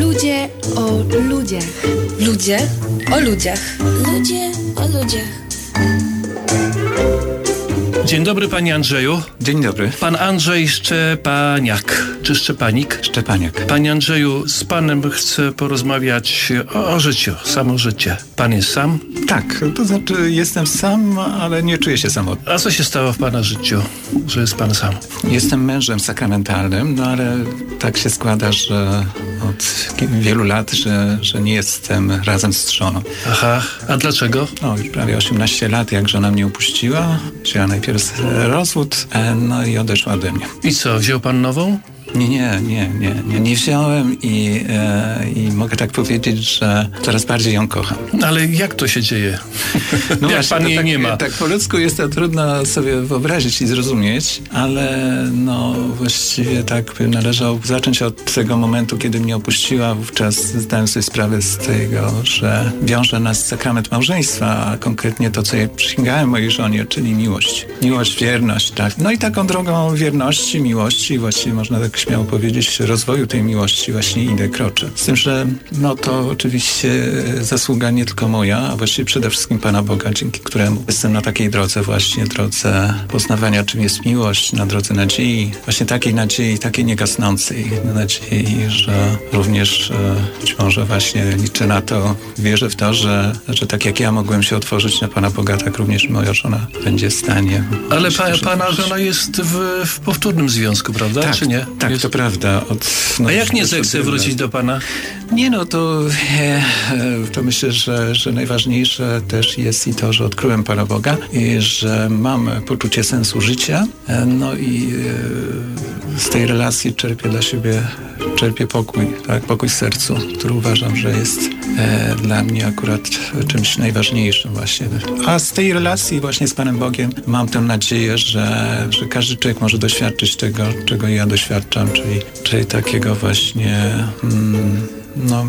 Ludzie o ludziach. Ludzie o ludziach. Ludzie o ludziach. Dzień dobry panie Andrzeju. Dzień dobry. Pan Andrzej Szczepaniak, czy Szczepanik? Szczepaniak. Panie Andrzeju, z panem chcę porozmawiać o, o życiu, samo życie. Pan jest sam? Tak, to znaczy jestem sam, ale nie czuję się samotny. A co się stało w pana życiu, że jest pan sam? Jestem mężem sakramentalnym, no ale tak się składa, że od wielu lat, że, że nie jestem razem z żoną. Aha, a dlaczego? No już prawie 18 lat, jak żona mnie upuściła. Wzięła najpierw rozwód, e, no i odeszła ode mnie. I co, wziął pan nową? Nie, nie, nie, nie, nie, nie wziąłem i, e, i mogę tak powiedzieć, że coraz bardziej ją kocham. Ale jak to się dzieje? No jak właśnie, pan jej tak, nie ma? Tak po ludzku jest to trudno sobie wyobrazić i zrozumieć, ale no właściwie tak by należało zacząć od tego momentu, kiedy mnie opuściła. Wówczas zdałem sobie sprawę z tego, że wiąże nas sakrament małżeństwa, a konkretnie to, co ja przysięgałem mojej żonie, czyli miłość. Miłość, wierność, tak. No i taką drogą wierności, miłości, właściwie można tak śmiało powiedzieć, rozwoju tej miłości właśnie idę, kroczę. Z tym, że no to oczywiście zasługa nie tylko moja, a właściwie przede wszystkim Pana Boga, dzięki któremu jestem na takiej drodze właśnie, drodze poznawania, czym jest miłość, na drodze nadziei, właśnie takiej nadziei, takiej niegasnącej nadziei, że również e, być może właśnie liczę na to, wierzę w to, że, że tak jak ja mogłem się otworzyć na Pana Boga, tak również moja żona będzie w stanie. Ale pa, pana żona jest w, w powtórnym związku, prawda? tak, Czy nie? Tak, jest... to prawda. Od, no, A jak nie zechce wrócić do pana? Nie no, to, e, e, to myślę, że, że najważniejsze też jest i to, że odkryłem Pana Boga i że mam poczucie sensu życia. E, no i e, z tej relacji czerpię dla siebie, czerpię pokój, tak, pokój w sercu, który uważam, że jest e, dla mnie akurat czymś najważniejszym właśnie. A z tej relacji właśnie z Panem Bogiem mam tę nadzieję, że, że każdy człowiek może doświadczyć tego, czego ja doświadczam, czyli, czyli takiego właśnie... Mm, no,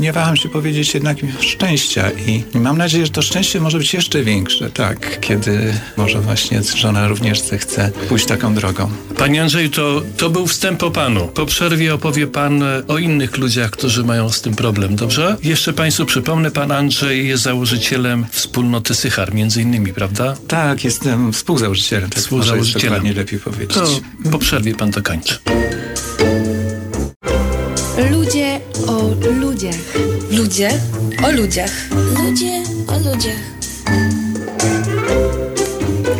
nie waham się powiedzieć jednak szczęścia i mam nadzieję, że to szczęście może być jeszcze większe, tak, kiedy może właśnie żona również zechce pójść taką drogą. Panie Andrzeju, to, to był wstęp o panu. Po przerwie opowie pan e, o innych ludziach, którzy mają z tym problem, dobrze? Jeszcze państwu przypomnę, pan Andrzej jest założycielem wspólnoty Sychar, między innymi, prawda? Tak, jestem współzałożycielem, tak może Współzałożycielem. dokładnie lepiej powiedzieć. To po przerwie pan to kończy. O ludziach. Ludzie o ludziach. Ludzie o ludziach.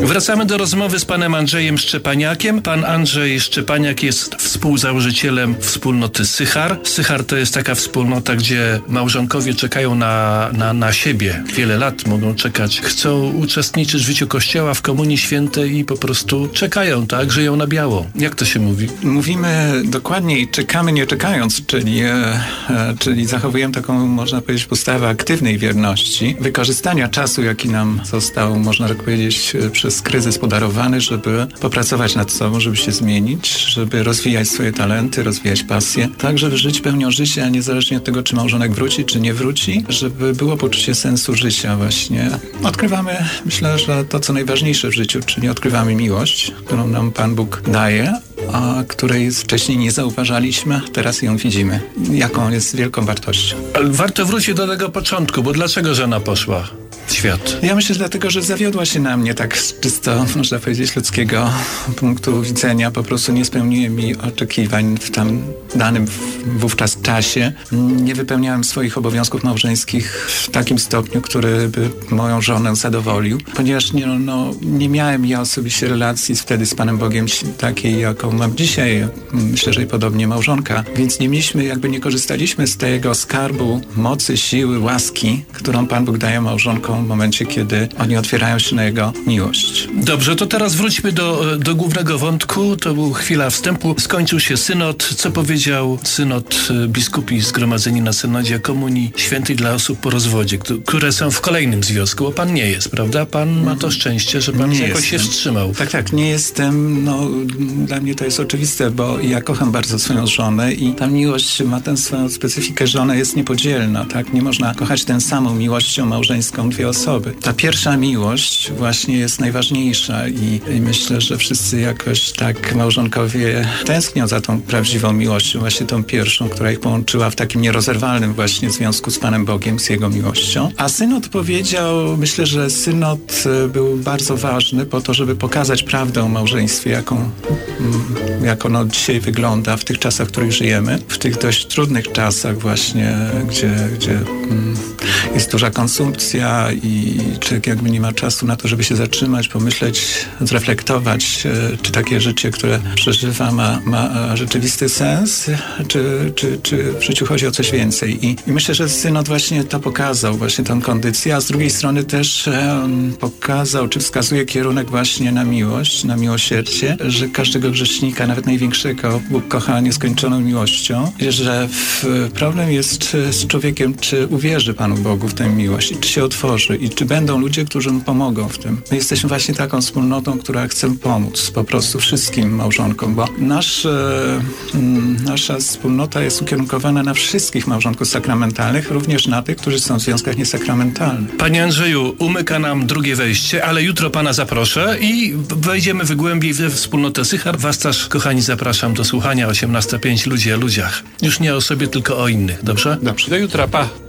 Wracamy do rozmowy z panem Andrzejem Szczepaniakiem. Pan Andrzej Szczepaniak jest współzałożycielem wspólnoty Sychar. Sychar to jest taka wspólnota, gdzie małżonkowie czekają na, na, na siebie. Wiele lat mogą czekać. Chcą uczestniczyć w życiu kościoła, w Komunii Świętej i po prostu czekają, tak? Żyją na biało. Jak to się mówi? Mówimy dokładniej czekamy nie czekając, czyli, e, e, czyli zachowujemy taką, można powiedzieć, postawę aktywnej wierności, wykorzystania czasu, jaki nam został, można tak powiedzieć, e, przez kryzys podarowany, żeby popracować nad sobą, żeby się zmienić, żeby rozwijać swoje talenty, rozwijać pasje, tak żeby żyć pełnią życia, niezależnie od tego, czy małżonek wróci, czy nie wróci, żeby było poczucie sensu życia właśnie. Odkrywamy, myślę, że to, co najważniejsze w życiu, czyli odkrywamy miłość, którą nam Pan Bóg daje, a której wcześniej nie zauważaliśmy, teraz ją widzimy. Jaką jest wielką wartością. Ale warto wrócić do tego początku, bo dlaczego żona poszła świat? Ja myślę, że dlatego, że zawiodła się na mnie tak z czysto, można powiedzieć, ludzkiego punktu widzenia. Po prostu nie spełniłem mi oczekiwań w tam danym wówczas czasie. Nie wypełniałem swoich obowiązków małżeńskich w takim stopniu, który by moją żonę zadowolił, ponieważ nie, no, nie miałem ja osobiście relacji wtedy z Panem Bogiem takiej, jaką mam dzisiaj. Myślę, że i podobnie małżonka. Więc nie mieliśmy, jakby nie korzystaliśmy z tego skarbu mocy, siły, łaski, którą Pan Bóg daje małżonkom w momencie, kiedy oni otwierają się na Jego miłość. Dobrze, to teraz wróćmy do, do głównego wątku. To była chwila wstępu. Skończył się synod. Co powiedział synod e, biskupi zgromadzeni na synodzie komunii świętej dla osób po rozwodzie, któ- które są w kolejnym związku, bo pan nie jest, prawda? Pan ma to szczęście, że pan Nie jakoś się jestem. wstrzymał. Tak, tak, nie jestem, no dla mnie to jest oczywiste, bo ja kocham bardzo swoją żonę i ta miłość ma tę swoją specyfikę, że ona jest niepodzielna, tak? Nie można kochać tę samą miłością małżeńską dwie osoby. Ta pierwsza miłość właśnie jest najważniejsza i, i myślę, że wszyscy jakoś tak małżonkowie tęsknią za tą prawdziwą miłością, właśnie tą pierwszą, która ich połączyła w takim nierozerwalnym właśnie związku z Panem Bogiem, z Jego miłością. A synod powiedział, myślę, że synod e, był bardzo ważny po to, żeby pokazać prawdę o małżeństwie, jaką, mm, jak ono dzisiaj wygląda w tych czasach, w których żyjemy. W tych dość trudnych czasach właśnie, gdzie, gdzie mm, jest duża konsumpcja i człowiek jakby nie ma czasu na to, żeby się zatrzymać, pomyśleć, zreflektować, e, czy takie życie, które przeżywa ma, ma rzeczywisty sens, czy, czy, czy w życiu chodzi o coś więcej. I, i myślę, że synod właśnie to pokazał, właśnie tą kondycję, a z drugiej strony też em, pokazał, czy wskazuje kierunek właśnie na miłość, na miłosierdzie, że każdego grzesznika, nawet największego, Bóg kocha nieskończoną miłością, że problem jest e, z człowiekiem, czy uwierzy Panu Bogu w tę miłość, i czy się otworzy, i czy będą ludzie, którzy mu pomogą w tym. My jesteśmy właśnie taką wspólnotą, która chce pomóc po prostu wszystkim małżonkom, bo nasz, e, mm, nasza wspólnota jest ukierunkowana na wszystkich małżonków sakramentalnych, również na tych, którzy są w związkach niesakramentalnych. Panie Andrzeju, umyka nam drugie wejście, ale jutro pana zaproszę i wejdziemy w głębiej we wspólnotę Sychar. Was też, kochani, zapraszam do słuchania 18.05 Ludzie o ludziach. Już nie o sobie, tylko o innych, dobrze? Dobrze. Do jutra, pa.